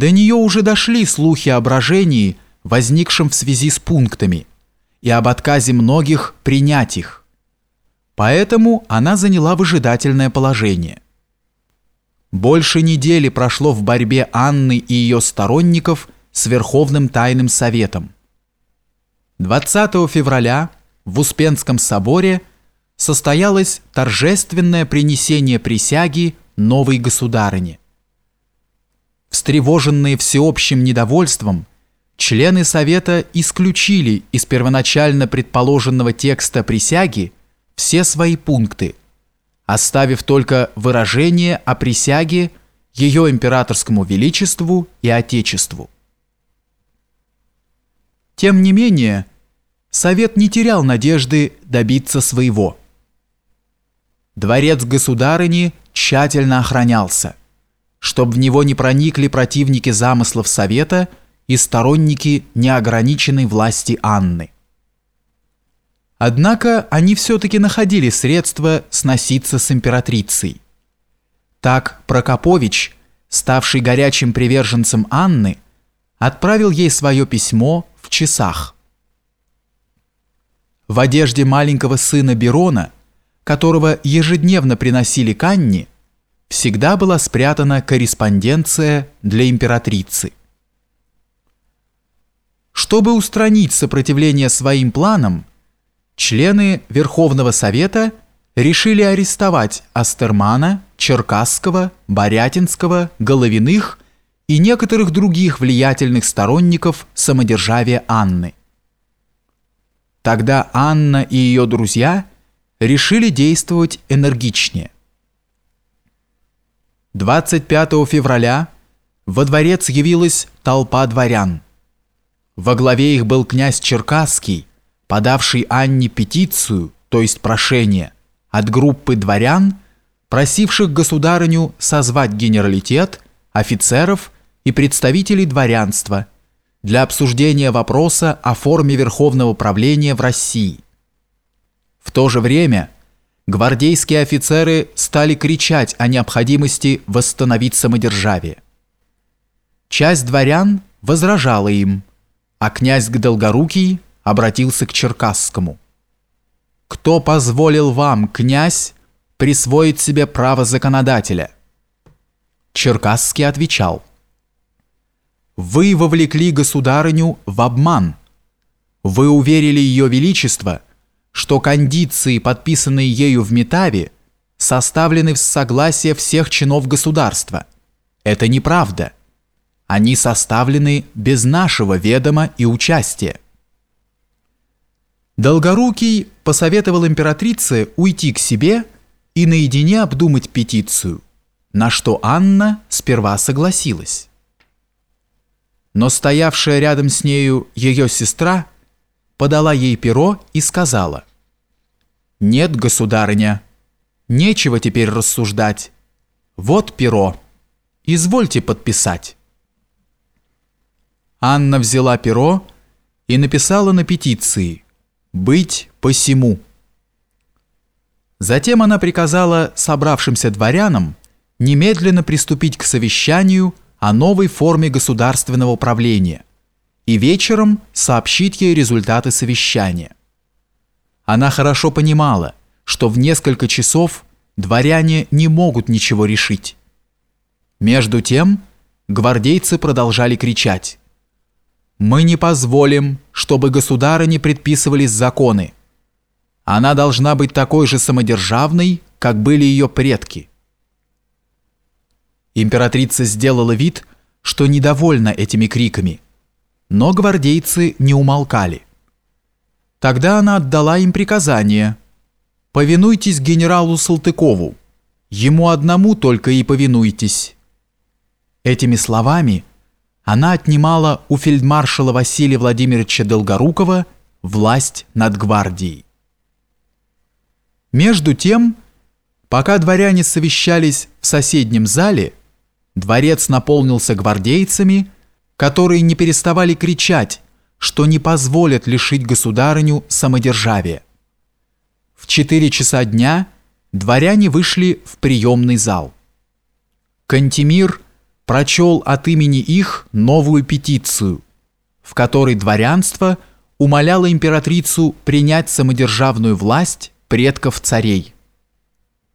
До нее уже дошли слухи о брожении, возникшем в связи с пунктами, и об отказе многих принять их. Поэтому она заняла выжидательное положение. Больше недели прошло в борьбе Анны и ее сторонников с Верховным Тайным Советом. 20 февраля в Успенском соборе состоялось торжественное принесение присяги новой государыне. Встревоженные всеобщим недовольством, члены Совета исключили из первоначально предположенного текста присяги все свои пункты, оставив только выражение о присяге ее императорскому величеству и отечеству. Тем не менее, Совет не терял надежды добиться своего. Дворец государыни тщательно охранялся чтобы в него не проникли противники замыслов Совета и сторонники неограниченной власти Анны. Однако они все-таки находили средства сноситься с императрицей. Так Прокопович, ставший горячим приверженцем Анны, отправил ей свое письмо в часах. В одежде маленького сына Берона, которого ежедневно приносили к Анне, всегда была спрятана корреспонденция для императрицы. Чтобы устранить сопротивление своим планам, члены Верховного Совета решили арестовать Астермана, Черкасского, Борятинского, Головиных и некоторых других влиятельных сторонников самодержавия Анны. Тогда Анна и ее друзья решили действовать энергичнее. 25 февраля во дворец явилась толпа дворян. Во главе их был князь Черкасский, подавший Анне петицию, то есть прошение, от группы дворян, просивших государыню созвать генералитет, офицеров и представителей дворянства для обсуждения вопроса о форме верховного правления в России. В то же время – гвардейские офицеры стали кричать о необходимости восстановить самодержавие. Часть дворян возражала им, а князь Гдолгорукий обратился к Черкасскому. «Кто позволил вам, князь, присвоить себе право законодателя?» Черкасский отвечал. «Вы вовлекли государыню в обман. Вы уверили ее величество – что кондиции, подписанные ею в Метаве, составлены в согласие всех чинов государства. Это неправда. Они составлены без нашего ведома и участия. Долгорукий посоветовал императрице уйти к себе и наедине обдумать петицию, на что Анна сперва согласилась. Но стоявшая рядом с нею ее сестра – подала ей перо и сказала «Нет, государыня, нечего теперь рассуждать. Вот перо, извольте подписать». Анна взяла перо и написала на петиции «Быть посему». Затем она приказала собравшимся дворянам немедленно приступить к совещанию о новой форме государственного правления – и вечером сообщит ей результаты совещания. Она хорошо понимала, что в несколько часов дворяне не могут ничего решить. Между тем гвардейцы продолжали кричать. «Мы не позволим, чтобы государыне предписывались законы. Она должна быть такой же самодержавной, как были ее предки». Императрица сделала вид, что недовольна этими криками – но гвардейцы не умолкали. Тогда она отдала им приказание «Повинуйтесь генералу Салтыкову, ему одному только и повинуйтесь». Этими словами она отнимала у фельдмаршала Василия Владимировича Долгорукова власть над гвардией. Между тем, пока дворяне совещались в соседнем зале, дворец наполнился гвардейцами – которые не переставали кричать, что не позволят лишить государыню самодержавия. В 4 часа дня дворяне вышли в приемный зал. Кантемир, прочел от имени их новую петицию, в которой дворянство умоляло императрицу принять самодержавную власть предков царей.